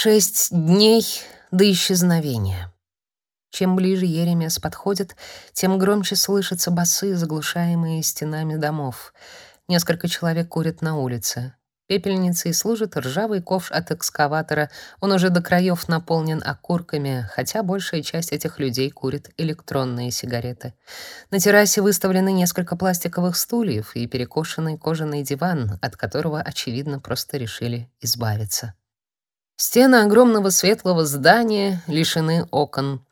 Шесть дней до исчезновения. Чем ближе Еремес подходит, тем громче слышатся басы, заглушаемые стенами домов. Несколько человек курят на улице. Пепельницей служит ржавый ковш от экскаватора. Он уже до краев наполнен окурками, хотя большая часть этих людей курит электронные сигареты. На террасе выставлены несколько пластиковых стульев и перекошенный кожаный диван, от которого, очевидно, просто решили избавиться. Стены огромного светлого здания лишены окон.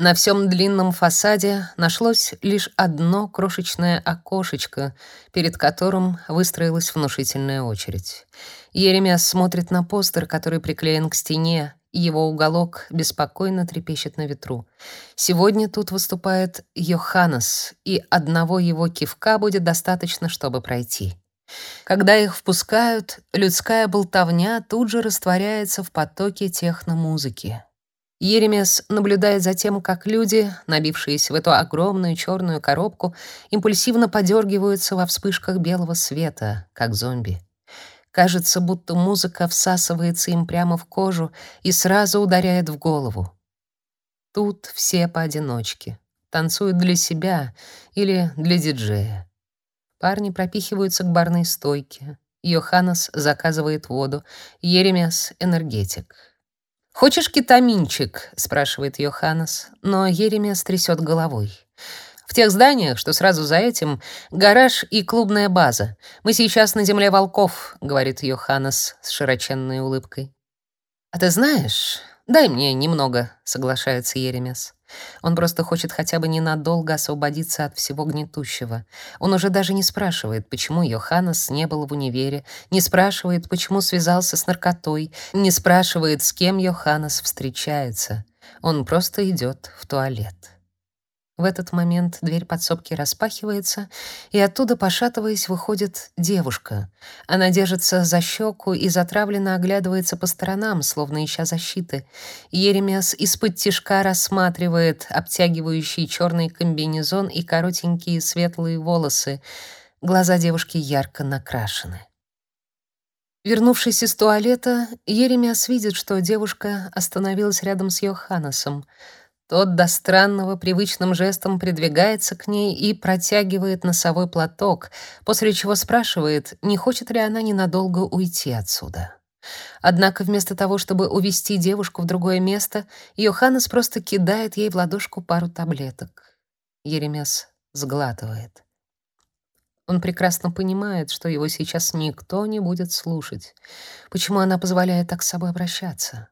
На всем длинном фасаде нашлось лишь одно крошечное окошечко, перед которым выстроилась внушительная очередь. Еремиас смотрит на постер, который приклеен к стене, и его уголок беспокойно трепещет на ветру. Сегодня тут выступает Йоханнес, и одного его кивка будет достаточно, чтобы пройти. Когда их впускают, людская болтовня тут же растворяется в потоке техномузыки. Еремес наблюдает за тем, как люди, набившиеся в эту огромную черную коробку, импульсивно подергиваются во вспышках белого света, как зомби. Кажется, будто музыка всасывается им прямо в кожу и сразу ударяет в голову. Тут все поодиночке, танцуют для себя или для диджея. Парни пропихиваются к барной стойке. Йоханнес заказывает воду, Еремес — энергетик. «Хочешь кетаминчик?» — спрашивает Йоханнес, но Еремес трясет головой. В тех зданиях, что сразу за этим, гараж и клубная база. Мы сейчас на земле волков, говорит Йоханнес с широченной улыбкой. А ты знаешь, дай мне немного, соглашается Еремес. Он просто хочет хотя бы ненадолго освободиться от всего гнетущего. Он уже даже не спрашивает, почему Йоханнес не был в универе, не спрашивает, почему связался с наркотой, не спрашивает, с кем Йоханнес встречается. Он просто идет в туалет. В этот момент дверь подсобки распахивается, и оттуда, пошатываясь, выходит девушка. Она держится за щеку и затравленно оглядывается по сторонам, словно ища защиты. Еремиас из-под тишка рассматривает обтягивающий черный комбинезон и коротенькие светлые волосы. Глаза девушки ярко накрашены. Вернувшись из туалета, Еремиас видит, что девушка остановилась рядом с Йоханнесом — тот до странного привычным жестом придвигается к ней и протягивает носовой платок, после чего спрашивает, не хочет ли она ненадолго уйти отсюда. Однако вместо того, чтобы увести девушку в другое место, Йоханнес просто кидает ей в ладошку пару таблеток. Еремес сглатывает. Он прекрасно понимает, что его сейчас никто не будет слушать. Почему она позволяет так с собой обращаться?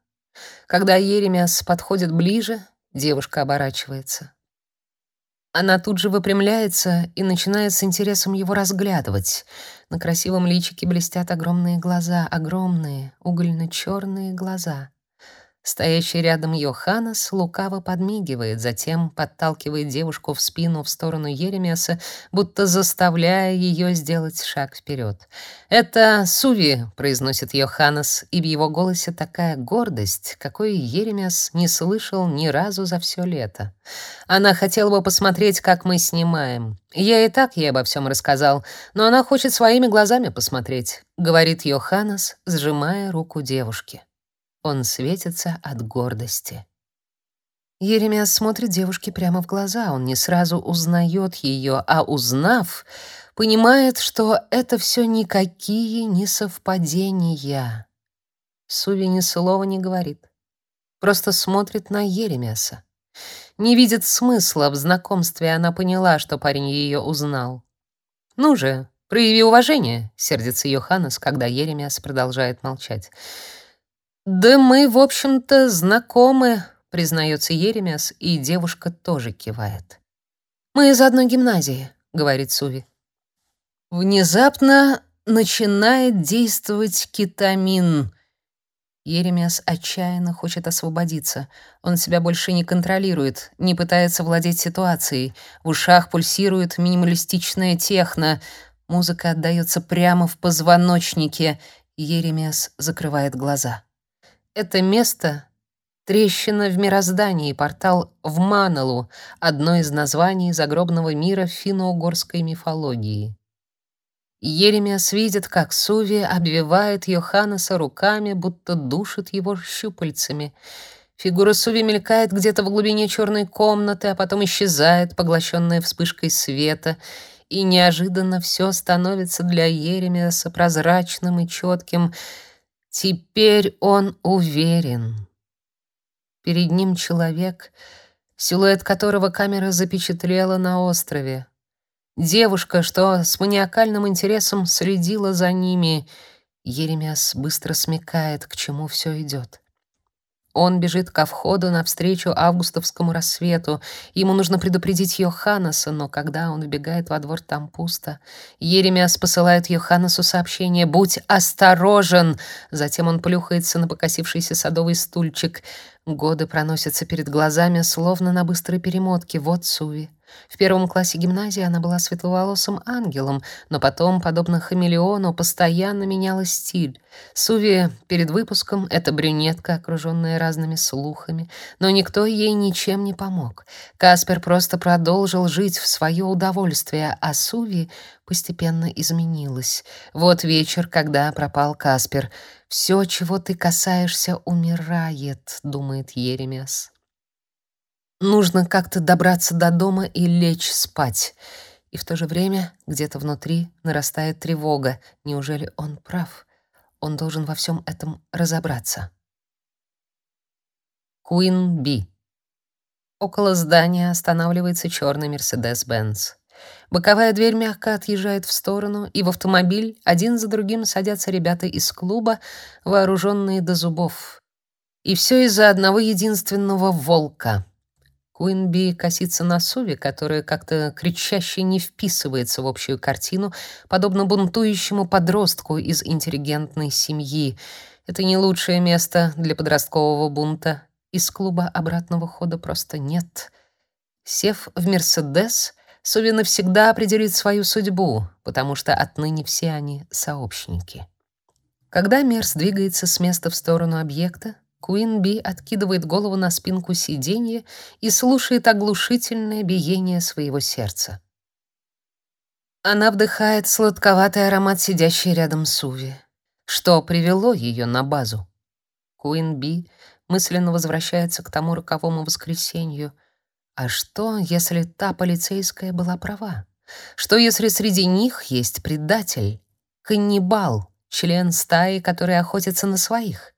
Когда Еремес подходит ближе, Девушка оборачивается. Она тут же выпрямляется и начинает с интересом его разглядывать. На красивом личике блестят огромные глаза, огромные угольно-черные глаза. Стоящий рядом Йоханнес лукаво подмигивает, затем подталкивает девушку в спину в сторону Еремеса, будто заставляя ее сделать шаг вперед. «Это Суви», — произносит Йоханнес, и в его голосе такая гордость, какой Еремес не слышал ни разу за все лето. «Она хотела бы посмотреть, как мы снимаем. Я и так ей обо всем рассказал, но она хочет своими глазами посмотреть», — говорит Йоханнес, сжимая руку девушки. Он светится от гордости. Еремиас смотрит девушке прямо в глаза. Он не сразу узнает ее, а узнав, понимает, что это все никакие не совпадения. Суви ни слова не говорит. Просто смотрит на Еремиаса. Не видит смысла в знакомстве, она поняла, что парень ее узнал. «Ну же, прояви уважение», — сердится Йоханнес, когда Еремиас продолжает молчать. «Да мы, в общем-то, знакомы», — признается Еремяс, и девушка тоже кивает. «Мы из одной гимназии», — говорит Суви. Внезапно начинает действовать кетамин. Еремяс отчаянно хочет освободиться. Он себя больше не контролирует, не пытается владеть ситуацией. В ушах пульсирует минималистичная техно. Музыка отдаётся прямо в позвоночнике. Еремяс закрывает глаза. Это место — трещина в мироздании, портал в Манелу, одно из названий загробного мира финно-угорской мифологии. Еремиас видит, как Суви обвивает Йоханнеса руками, будто душит его щупальцами. Фигура Суви мелькает где-то в глубине черной комнаты, а потом исчезает, поглощенная вспышкой света, и неожиданно все становится для Еремиаса прозрачным и четким. Теперь он уверен. Перед ним человек, силуэт которого камера запечатлела на острове. Девушка, что с маниакальным интересом следила за ними. Еремиас быстро смекает, к чему все идет. Он бежит ко входу навстречу августовскому рассвету. Ему нужно предупредить Йоханнеса, но когда он вбегает во двор, там пусто. Еремиас посылает Йоханнесу сообщение «Будь осторожен!» Затем он плюхается на покосившийся садовый стульчик. Годы проносятся перед глазами, словно на быстрой перемотке. Вот Суви. В первом классе гимназии она была светловолосым ангелом, но потом, подобно хамелеону, постоянно меняла стиль. Суви перед выпуском — это брюнетка, окруженная разными слухами, но никто ей ничем не помог. Каспер просто продолжил жить в свое удовольствие, а Суви постепенно изменилась. Вот вечер, когда пропал Каспер. «Все, чего ты касаешься, умирает», — думает Еремиас. Нужно как-то добраться до дома и лечь спать. И в то же время где-то внутри нарастает тревога. Неужели он прав? Он должен во всем этом разобраться. Queen Би. Около здания останавливается черный Mercedes-Benz. Боковая дверь мягко отъезжает в сторону, и в автомобиль один за другим садятся ребята из клуба, вооруженные до зубов. И все из-за одного единственного волка. Куинби косится на Суви, которая как-то кричаще не вписывается в общую картину, подобно бунтующему подростку из интеллигентной семьи. Это не лучшее место для подросткового бунта. Из клуба обратного хода просто нет. Сев в «Мерседес», Суви навсегда определит свою судьбу, потому что отныне все они сообщники. Когда Мерс двигается с места в сторону объекта, Куин Би откидывает голову на спинку сиденья и слушает оглушительное биение своего сердца. Она вдыхает сладковатый аромат сидящей рядом Суви. Что привело ее на базу? Куин Би мысленно возвращается к тому роковому воскресенью. А что, если та полицейская была права? Что, если среди них есть предатель, каннибал, член стаи, который охотится на своих?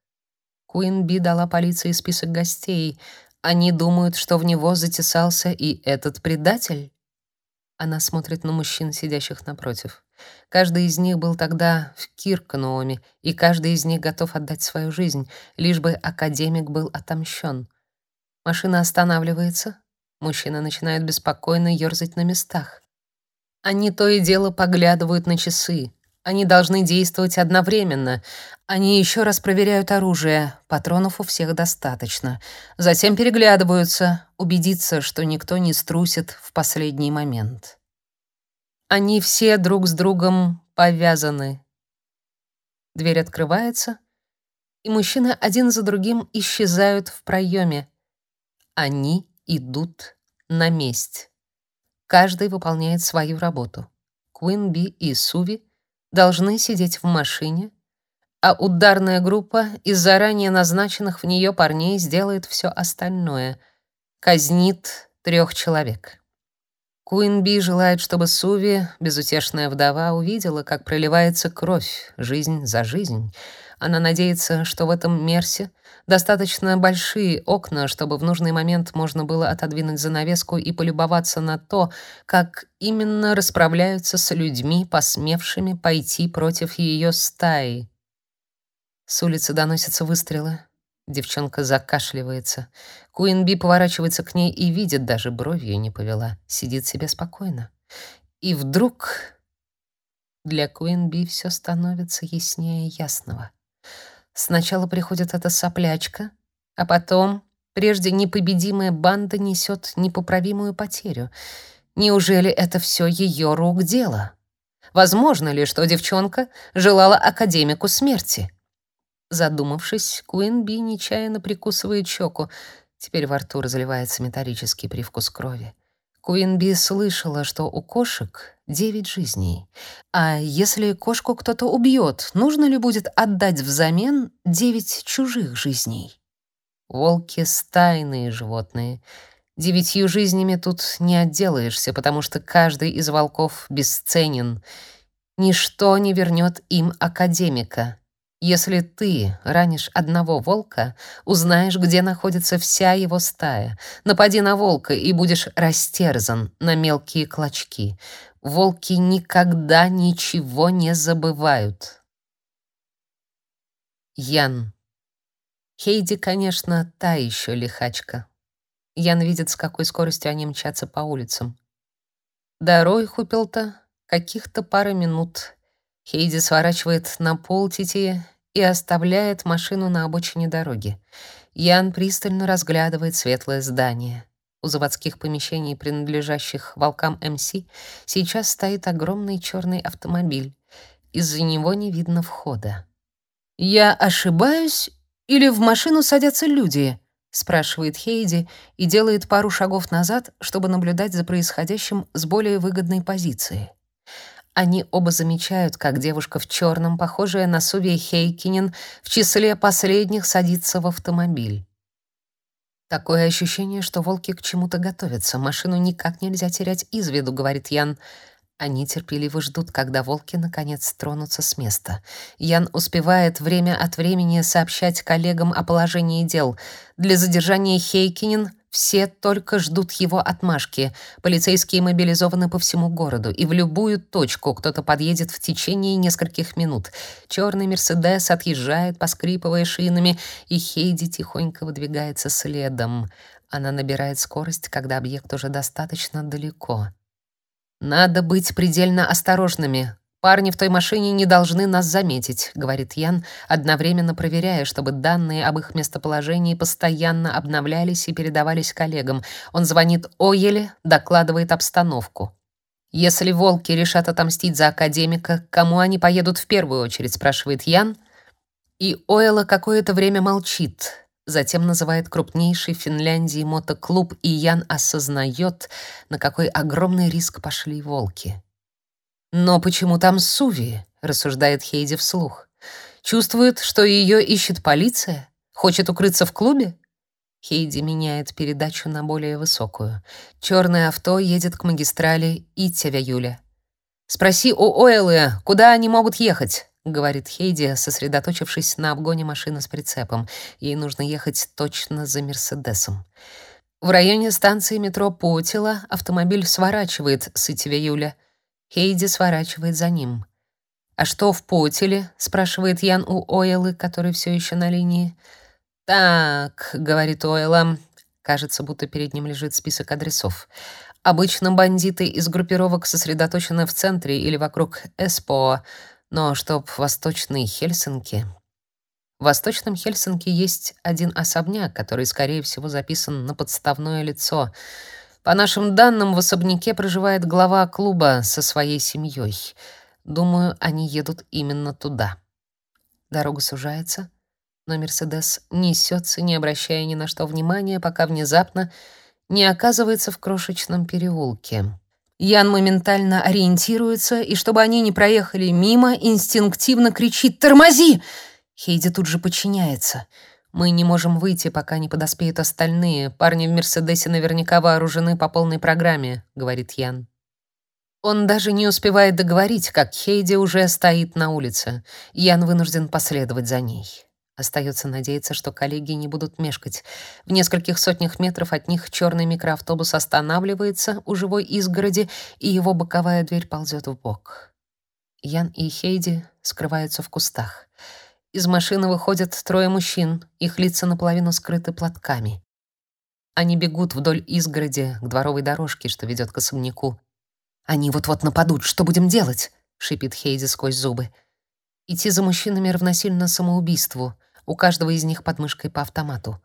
Куинби дала полиции список гостей. Они думают, что в него затесался и этот предатель. Она смотрит на мужчин, сидящих напротив. Каждый из них был тогда в Киркануоме, и каждый из них готов отдать свою жизнь, лишь бы академик был отомщен. Машина останавливается. Мужчины начинают беспокойно ерзать на местах. Они то и дело поглядывают на часы. Они должны действовать одновременно. Они еще раз проверяют оружие. Патронов у всех достаточно. Затем переглядываются, убедиться, что никто не струсит в последний момент. Они все друг с другом повязаны. Дверь открывается, и мужчины один за другим исчезают в проеме. Они идут на месть. Каждый выполняет свою работу. Куинби и Суви должны сидеть в машине, а ударная группа из заранее назначенных в нее парней сделает все остальное. Казнит трех человек. Куинби желает, чтобы Суви, безутешная вдова, увидела, как проливается кровь, жизнь за жизнь. Она надеется, что в этом Мерсе достаточно большие окна, чтобы в нужный момент можно было отодвинуть занавеску и полюбоваться на то, как именно расправляются с людьми, посмевшими пойти против ее стаи. С улицы доносятся выстрелы. Девчонка закашливается. Куинби поворачивается к ней и видит, даже бровью не повела. Сидит себе спокойно. И вдруг для Куинби все становится яснее ясного. Сначала приходит эта соплячка, а потом прежде непобедимая банда несет непоправимую потерю. Неужели это все ее рук дело? Возможно ли, что девчонка желала академику смерти? Задумавшись, Куин Би нечаянно прикусывает щеку. Теперь во рту разливается металлический привкус крови. Куин Би слышала, что у кошек Девять жизней. А если кошку кто-то убьет, нужно ли будет отдать взамен девять чужих жизней? Волки — стайные животные. Девятью жизнями тут не отделаешься, потому что каждый из волков бесценен. Ничто не вернет им академика. Если ты ранишь одного волка, узнаешь, где находится вся его стая. Напади на волка и будешь растерзан на мелкие клочки. Волки никогда ничего не забывают. Ян. Хейди, конечно, та еще лихачка. Ян видит, с какой скоростью они мчатся по улицам. До Ройхупелта каких-то пара минут. Хейди сворачивает на полтите и оставляет машину на обочине дороги. Ян пристально разглядывает светлое здание. У заводских помещений, принадлежащих волкам МС, сейчас стоит огромный черный автомобиль. Из-за него не видно входа. «Я ошибаюсь или в машину садятся люди?» — спрашивает Хейди и делает пару шагов назад, чтобы наблюдать за происходящим с более выгодной позиции. Они оба замечают, как девушка в черном, похожая на Суви Хейкинен, в числе последних садится в автомобиль. Такое ощущение, что волки к чему-то готовятся. Машину никак нельзя терять из виду, говорит Ян. Они терпеливо ждут, когда волки наконец тронутся с места. Ян успевает время от времени сообщать коллегам о положении дел. Для задержания Хейкинен все только ждут его отмашки. Полицейские мобилизованы по всему городу, и в любую точку кто-то подъедет в течение нескольких минут. Черный Мерседес отъезжает, поскрипывая шинами, и Хейди тихонько выдвигается следом. Она набирает скорость, когда объект уже достаточно далеко. Надо быть предельно осторожными, Парни в той машине не должны нас заметить, говорит Ян, одновременно проверяя, чтобы данные об их местоположении постоянно обновлялись и передавались коллегам. Он звонит Оеле, докладывает обстановку. Если волки решат отомстить за академика, кому они поедут в первую очередь, спрашивает Ян. И Ойла какое-то время молчит, затем называет крупнейший в Финляндии мотоклуб, и Ян осознает, на какой огромный риск пошли волки. Но почему там Суви? рассуждает Хейди вслух. Чувствует, что ее ищет полиция? Хочет укрыться в клубе? Хейди меняет передачу на более высокую. Черное авто едет к магистрали Итсевя-Юля. «Спроси у Ойлы, куда они могут ехать?» — говорит Хейди, сосредоточившись на обгоне машины с прицепом. Ей нужно ехать точно за Мерседесом. В районе станции метро Потила автомобиль сворачивает с Итсевя-Юля — Хейди сворачивает за ним. «А что в Потеле?» — спрашивает Ян у Ойлы, который все еще на линии. «Так», — говорит Ойла, кажется, будто перед ним лежит список адресов. «Обычно бандиты из группировок сосредоточены в центре или вокруг Эспо, но чтоб восточные Хельсинки...» В Восточном Хельсинки есть один особняк, который, скорее всего, записан на подставное лицо — по нашим данным, в особняке проживает глава клуба со своей семьей. Думаю, они едут именно туда. Дорога сужается, но Мерседес несется, не обращая ни на что внимания, пока внезапно не оказывается в крошечном переулке. Ян моментально ориентируется, и чтобы они не проехали мимо, инстинктивно кричит «Тормози!». Хейди тут же подчиняется — мы не можем выйти, пока не подоспеют остальные. Парни в Мерседесе наверняка вооружены по полной программе, говорит Ян. Он даже не успевает договорить, как Хейди уже стоит на улице. Ян вынужден последовать за ней. Остается надеяться, что коллеги не будут мешкать. В нескольких сотнях метров от них черный микроавтобус останавливается у живой изгороди, и его боковая дверь ползет в бок. Ян и Хейди скрываются в кустах. Из машины выходят трое мужчин, их лица наполовину скрыты платками. Они бегут вдоль изгороди к дворовой дорожке, что ведет к особняку. «Они вот-вот нападут, что будем делать?» — шипит Хейди сквозь зубы. Идти за мужчинами равносильно самоубийству. У каждого из них под мышкой по автомату.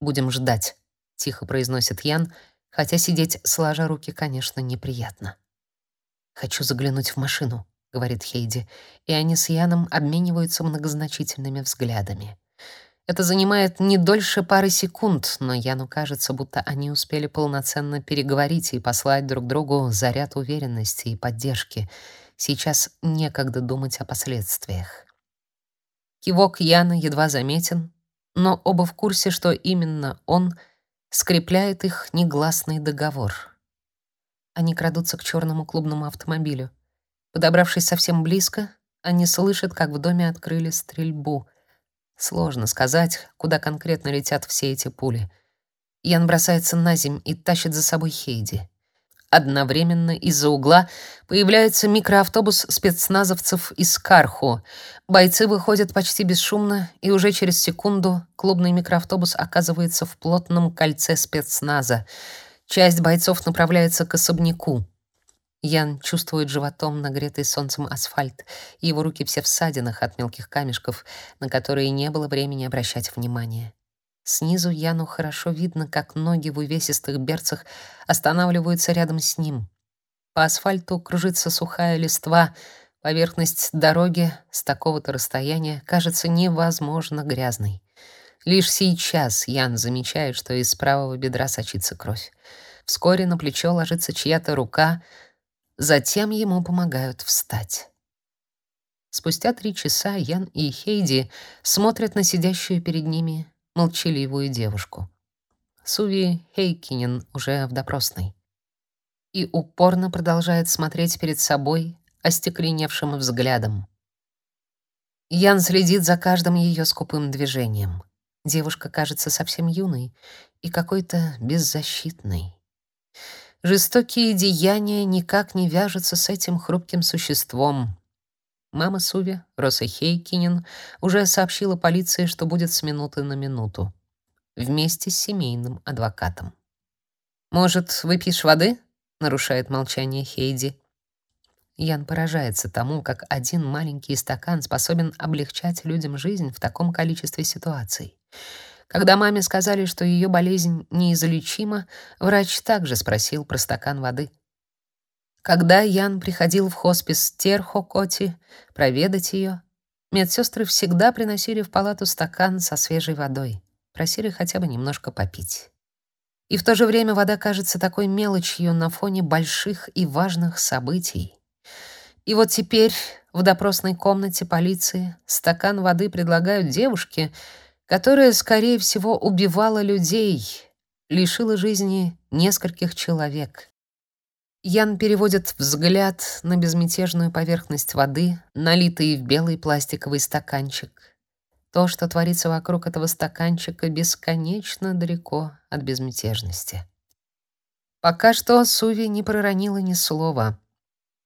«Будем ждать», — тихо произносит Ян, хотя сидеть сложа руки, конечно, неприятно. «Хочу заглянуть в машину», говорит Хейди, и они с Яном обмениваются многозначительными взглядами. Это занимает не дольше пары секунд, но Яну кажется, будто они успели полноценно переговорить и послать друг другу заряд уверенности и поддержки. Сейчас некогда думать о последствиях. Кивок Яна едва заметен, но оба в курсе, что именно он скрепляет их негласный договор. Они крадутся к черному клубному автомобилю. Подобравшись совсем близко, они слышат, как в доме открыли стрельбу. Сложно сказать, куда конкретно летят все эти пули. Ян бросается на земь и тащит за собой Хейди. Одновременно из-за угла появляется микроавтобус спецназовцев из Карху. Бойцы выходят почти бесшумно, и уже через секунду клубный микроавтобус оказывается в плотном кольце спецназа. Часть бойцов направляется к особняку. Ян чувствует животом нагретый солнцем асфальт, и его руки все в ссадинах от мелких камешков, на которые не было времени обращать внимание. Снизу Яну хорошо видно, как ноги в увесистых берцах останавливаются рядом с ним. По асфальту кружится сухая листва, поверхность дороги с такого-то расстояния кажется невозможно грязной. Лишь сейчас Ян замечает, что из правого бедра сочится кровь. Вскоре на плечо ложится чья-то рука — Затем ему помогают встать. Спустя три часа Ян и Хейди смотрят на сидящую перед ними молчаливую девушку. Суви Хейкинен уже в допросной. И упорно продолжает смотреть перед собой остекленевшим взглядом. Ян следит за каждым ее скупым движением. Девушка кажется совсем юной и какой-то беззащитной. Жестокие деяния никак не вяжутся с этим хрупким существом. Мама Суви, Роса Хейкинен, уже сообщила полиции, что будет с минуты на минуту. Вместе с семейным адвокатом. «Может, выпьешь воды?» — нарушает молчание Хейди. Ян поражается тому, как один маленький стакан способен облегчать людям жизнь в таком количестве ситуаций. Когда маме сказали, что ее болезнь неизлечима, врач также спросил про стакан воды. Когда Ян приходил в хоспис Терхокоти проведать ее, медсестры всегда приносили в палату стакан со свежей водой, просили хотя бы немножко попить. И в то же время вода кажется такой мелочью на фоне больших и важных событий. И вот теперь в допросной комнате полиции стакан воды предлагают девушке, которая, скорее всего, убивала людей, лишила жизни нескольких человек. Ян переводит взгляд на безмятежную поверхность воды, налитый в белый пластиковый стаканчик. То, что творится вокруг этого стаканчика, бесконечно далеко от безмятежности. Пока что Суви не проронила ни слова.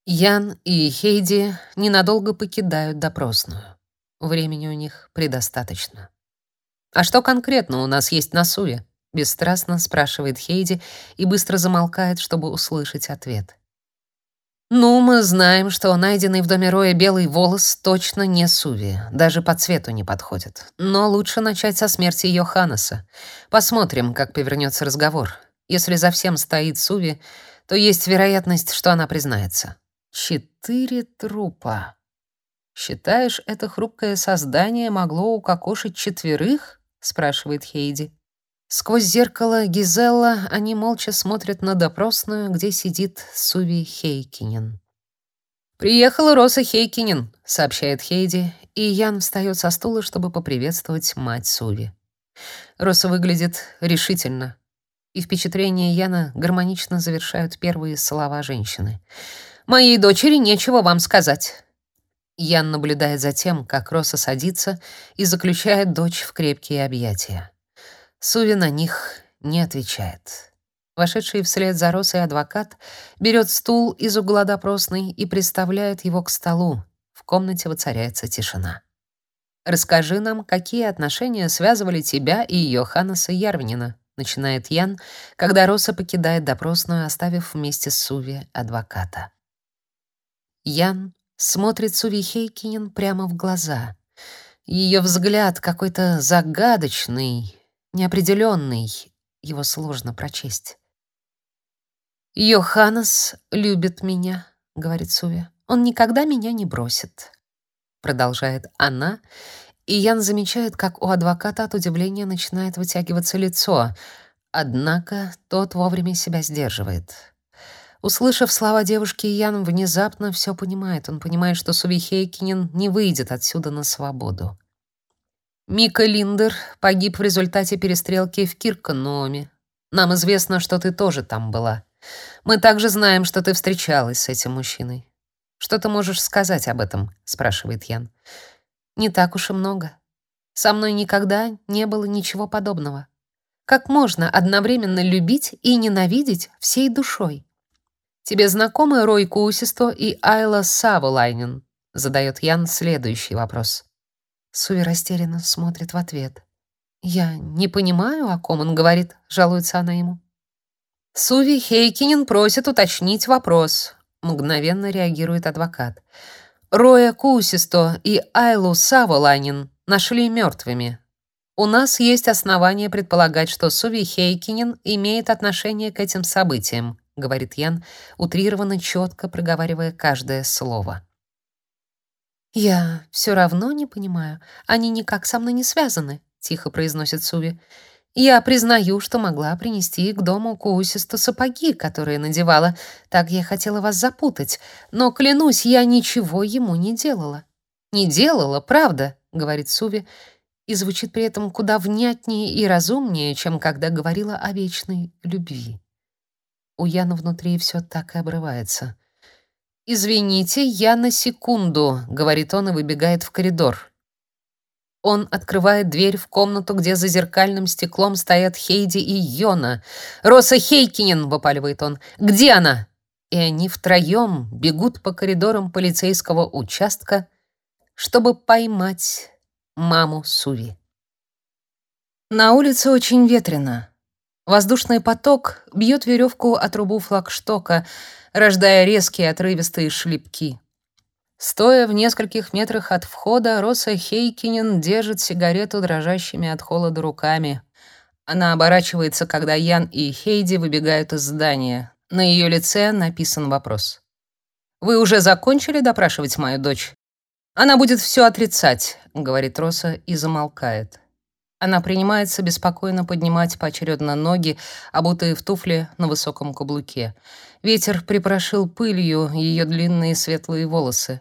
Ян и Хейди ненадолго покидают допросную. Времени у них предостаточно. «А что конкретно у нас есть на Суе?» — бесстрастно спрашивает Хейди и быстро замолкает, чтобы услышать ответ. «Ну, мы знаем, что найденный в доме Роя белый волос точно не Суви, даже по цвету не подходит. Но лучше начать со смерти Йоханнеса. Посмотрим, как повернется разговор. Если за всем стоит Суви, то есть вероятность, что она признается. Четыре трупа. Считаешь, это хрупкое создание могло укокошить четверых?» Спрашивает Хейди. Сквозь зеркало Гизелла они молча смотрят на допросную, где сидит Суви Хейкинен. «Приехала Роса Хейкинен», — сообщает Хейди, и Ян встает со стула, чтобы поприветствовать мать Суви. Роса выглядит решительно, и впечатления Яна гармонично завершают первые слова женщины. «Моей дочери нечего вам сказать. Ян наблюдает за тем, как Роса садится и заключает дочь в крепкие объятия. Суви на них не отвечает. Вошедший вслед за Росой адвокат берет стул из угла допросной и приставляет его к столу. В комнате воцаряется тишина. «Расскажи нам, какие отношения связывали тебя и Йоханнеса Ярвнина?» начинает Ян, когда Роса покидает допросную, оставив вместе с Суви адвоката. Ян смотрит Суви Хейкинен прямо в глаза. Ее взгляд какой-то загадочный, неопределенный, его сложно прочесть. «Йоханнес любит меня», — говорит Суви. «Он никогда меня не бросит», — продолжает она, И Ян замечает, как у адвоката от удивления начинает вытягиваться лицо. Однако тот вовремя себя сдерживает. Услышав слова девушки, Ян внезапно все понимает. Он понимает, что Суви Хейкинен не выйдет отсюда на свободу. Мика Линдер погиб в результате перестрелки в Киркономе. Нам известно, что ты тоже там была. Мы также знаем, что ты встречалась с этим мужчиной. Что ты можешь сказать об этом? спрашивает Ян. Не так уж и много. Со мной никогда не было ничего подобного. Как можно одновременно любить и ненавидеть всей душой? Тебе знакомы Рой Кусисто и Айла Саволайнен? задает Ян следующий вопрос. Суви растерянно смотрит в ответ. «Я не понимаю, о ком он говорит», — жалуется она ему. «Суви Хейкинен просит уточнить вопрос», — мгновенно реагирует адвокат. «Роя Кусисто и Айлу Саволанин нашли мертвыми. У нас есть основания предполагать, что Суви Хейкинен имеет отношение к этим событиям», — говорит Ян, утрированно четко проговаривая каждое слово. «Я все равно не понимаю. Они никак со мной не связаны», — тихо произносит Суви. «Я признаю, что могла принести к дому Куусисту сапоги, которые надевала. Так я хотела вас запутать. Но, клянусь, я ничего ему не делала». «Не делала, правда», — говорит Суви, и звучит при этом куда внятнее и разумнее, чем когда говорила о вечной любви. У Яна внутри все так и обрывается. «Извините, я на секунду», — говорит он и выбегает в коридор. Он открывает дверь в комнату, где за зеркальным стеклом стоят Хейди и Йона. «Роса Хейкинен!» — выпаливает он. «Где она?» И они втроем бегут по коридорам полицейского участка, чтобы поймать маму Суви. На улице очень ветрено. Воздушный поток бьет веревку о трубу флагштока — рождая резкие отрывистые шлепки. Стоя в нескольких метрах от входа, Роса Хейкинен держит сигарету дрожащими от холода руками. Она оборачивается, когда Ян и Хейди выбегают из здания. На ее лице написан вопрос. «Вы уже закончили допрашивать мою дочь?» «Она будет все отрицать», — говорит Роса и замолкает. Она принимается беспокойно поднимать поочередно ноги, обутые в туфли на высоком каблуке. Ветер припорошил пылью ее длинные светлые волосы.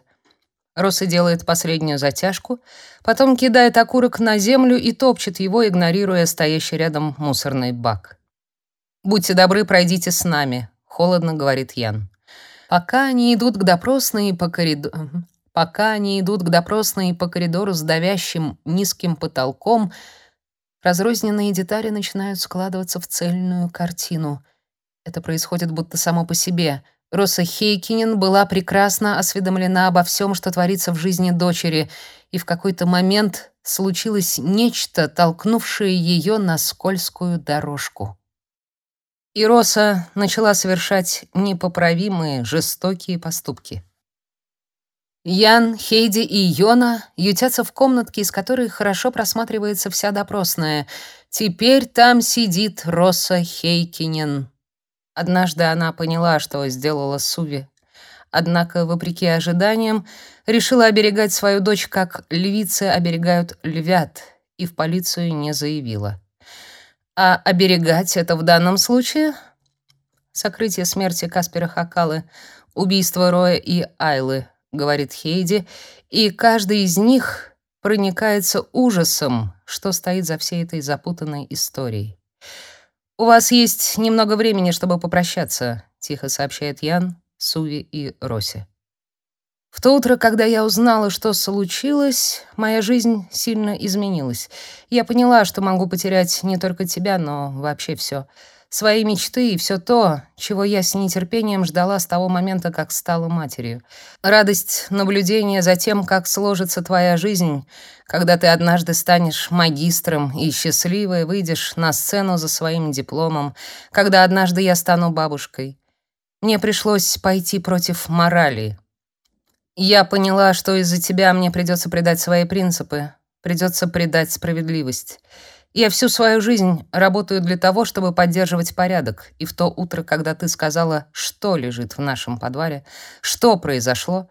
Роса делает последнюю затяжку, потом кидает окурок на землю и топчет его, игнорируя стоящий рядом мусорный бак. «Будьте добры, пройдите с нами», — холодно говорит Ян. Пока они идут к допросной по коридору... Пока они идут к допросной по коридору с давящим низким потолком, Разрозненные детали начинают складываться в цельную картину. Это происходит будто само по себе. Роса Хейкинен была прекрасно осведомлена обо всем, что творится в жизни дочери, и в какой-то момент случилось нечто, толкнувшее ее на скользкую дорожку. И Роса начала совершать непоправимые, жестокие поступки. Ян, Хейди и Йона ютятся в комнатке, из которой хорошо просматривается вся допросная. Теперь там сидит Роса Хейкинен. Однажды она поняла, что сделала Суви. Однако, вопреки ожиданиям, решила оберегать свою дочь, как львицы оберегают львят, и в полицию не заявила. А оберегать это в данном случае сокрытие смерти Каспера Хакалы, убийство Роя и Айлы, говорит Хейди, и каждый из них проникается ужасом, что стоит за всей этой запутанной историей. У вас есть немного времени, чтобы попрощаться, тихо сообщает Ян, Суви и Роси. В то утро, когда я узнала, что случилось, моя жизнь сильно изменилась. Я поняла, что могу потерять не только тебя, но вообще все свои мечты и все то, чего я с нетерпением ждала с того момента, как стала матерью. Радость наблюдения за тем, как сложится твоя жизнь, когда ты однажды станешь магистром и счастливой выйдешь на сцену за своим дипломом, когда однажды я стану бабушкой. Мне пришлось пойти против морали. Я поняла, что из-за тебя мне придется предать свои принципы, придется предать справедливость. Я всю свою жизнь работаю для того, чтобы поддерживать порядок. И в то утро, когда ты сказала, что лежит в нашем подвале, что произошло,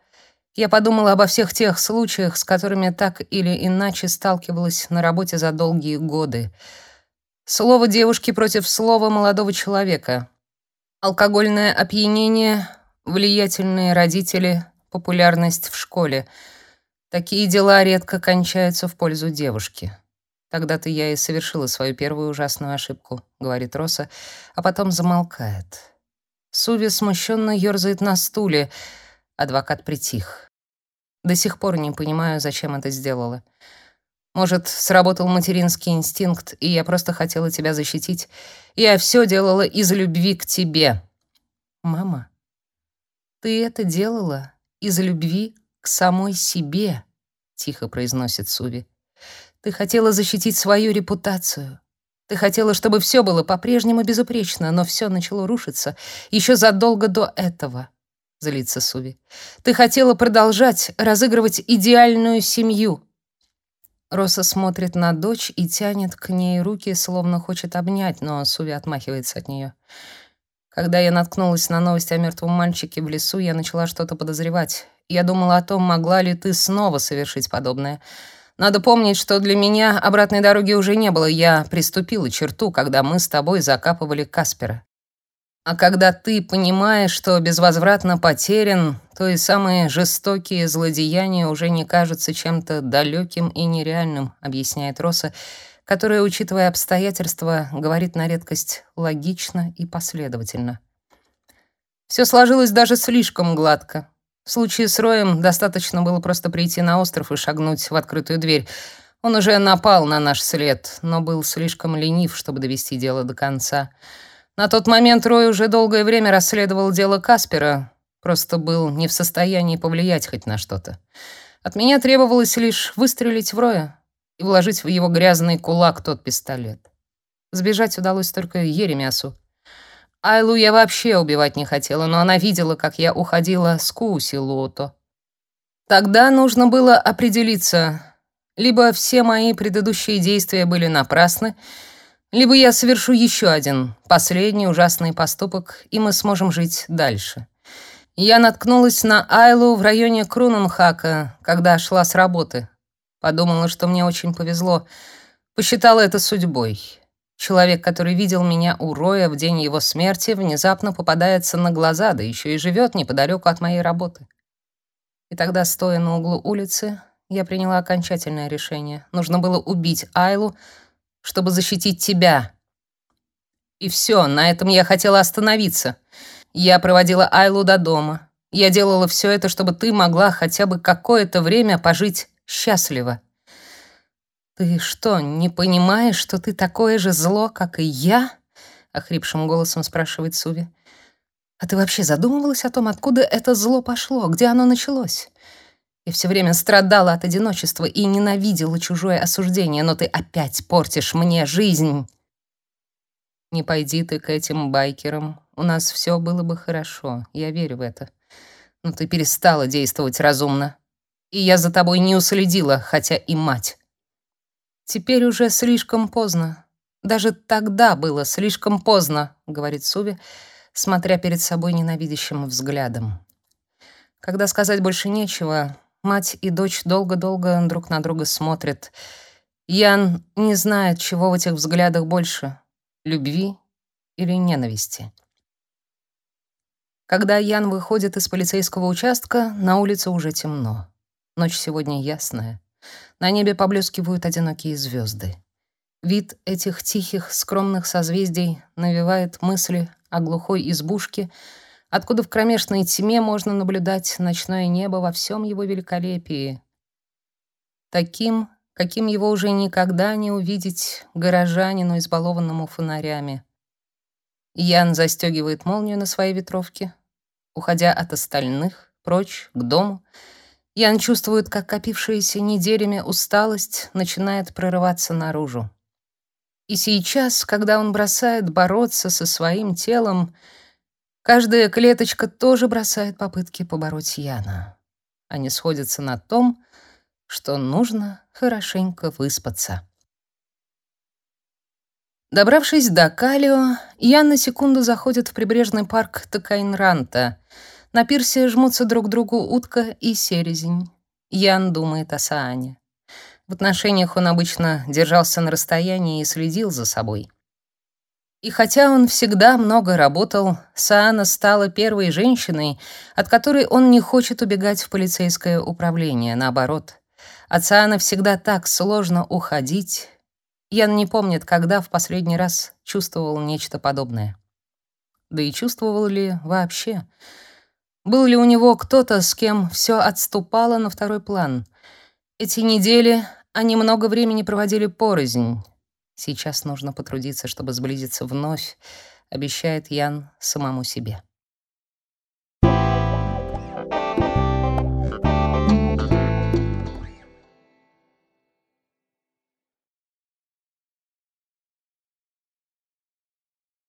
Я подумала обо всех тех случаях, с которыми так или иначе сталкивалась на работе за долгие годы. Слово девушки против слова молодого человека. Алкогольное опьянение, влиятельные родители, популярность в школе. Такие дела редко кончаются в пользу девушки. Тогда-то я и совершила свою первую ужасную ошибку, говорит Роса, а потом замолкает. Суви смущенно ерзает на стуле. Адвокат притих. До сих пор не понимаю, зачем это сделала. Может, сработал материнский инстинкт, и я просто хотела тебя защитить. Я все делала из любви к тебе. Мама, ты это делала из любви к самой себе, тихо произносит Суви. Ты хотела защитить свою репутацию. Ты хотела, чтобы все было по-прежнему безупречно, но все начало рушиться еще задолго до этого. Злится Суви. Ты хотела продолжать разыгрывать идеальную семью. Роса смотрит на дочь и тянет к ней руки, словно хочет обнять, но Суви отмахивается от нее. Когда я наткнулась на новость о мертвом мальчике в лесу, я начала что-то подозревать. Я думала о том, могла ли ты снова совершить подобное. Надо помнить, что для меня обратной дороги уже не было. Я приступила черту, когда мы с тобой закапывали Каспера. А когда ты понимаешь, что безвозвратно потерян, то и самые жестокие злодеяния уже не кажутся чем-то далеким и нереальным, объясняет Роса, которая, учитывая обстоятельства, говорит на редкость логично и последовательно. Все сложилось даже слишком гладко. В случае с Роем достаточно было просто прийти на остров и шагнуть в открытую дверь. Он уже напал на наш след, но был слишком ленив, чтобы довести дело до конца. На тот момент Рой уже долгое время расследовал дело Каспера, просто был не в состоянии повлиять хоть на что-то. От меня требовалось лишь выстрелить в Роя и вложить в его грязный кулак тот пистолет. Сбежать удалось только Еремясу. Айлу я вообще убивать не хотела, но она видела, как я уходила с Куси Лото. Тогда нужно было определиться, либо все мои предыдущие действия были напрасны, либо я совершу еще один, последний ужасный поступок, и мы сможем жить дальше. Я наткнулась на Айлу в районе Круненхака, когда шла с работы. Подумала, что мне очень повезло. Посчитала это судьбой. Человек, который видел меня у Роя в день его смерти, внезапно попадается на глаза, да еще и живет неподалеку от моей работы. И тогда, стоя на углу улицы, я приняла окончательное решение. Нужно было убить Айлу, чтобы защитить тебя. И все, на этом я хотела остановиться. Я проводила Айлу до дома. Я делала все это, чтобы ты могла хотя бы какое-то время пожить счастливо. Ты что, не понимаешь, что ты такое же зло, как и я? охрипшим голосом спрашивает Суви. А ты вообще задумывалась о том, откуда это зло пошло, где оно началось? Я все время страдала от одиночества и ненавидела чужое осуждение, но ты опять портишь мне жизнь. Не пойди ты к этим байкерам. У нас все было бы хорошо. Я верю в это. Но ты перестала действовать разумно. И я за тобой не уследила, хотя и мать. Теперь уже слишком поздно. Даже тогда было слишком поздно, говорит Суви, смотря перед собой ненавидящим взглядом. Когда сказать больше нечего, Мать и дочь долго-долго друг на друга смотрят. Ян не знает, чего в этих взглядах больше — любви или ненависти. Когда Ян выходит из полицейского участка, на улице уже темно. Ночь сегодня ясная. На небе поблескивают одинокие звезды. Вид этих тихих, скромных созвездий навевает мысли о глухой избушке, откуда в кромешной тьме можно наблюдать ночное небо во всем его великолепии. Таким, каким его уже никогда не увидеть горожанину, избалованному фонарями. Ян застегивает молнию на своей ветровке, уходя от остальных, прочь, к дому. Ян чувствует, как копившаяся неделями усталость начинает прорываться наружу. И сейчас, когда он бросает бороться со своим телом, Каждая клеточка тоже бросает попытки побороть Яна. Они сходятся на том, что нужно хорошенько выспаться. Добравшись до Калио, Ян на секунду заходит в прибрежный парк Такайнранта. На пирсе жмутся друг к другу утка и селезень. Ян думает о Саане. В отношениях он обычно держался на расстоянии и следил за собой. И хотя он всегда много работал, Саана стала первой женщиной, от которой он не хочет убегать в полицейское управление, наоборот. От Саана всегда так сложно уходить. Ян не помнит, когда в последний раз чувствовал нечто подобное. Да и чувствовал ли вообще? Был ли у него кто-то, с кем все отступало на второй план? Эти недели они много времени проводили порознь. Сейчас нужно потрудиться, чтобы сблизиться вновь, обещает Ян самому себе.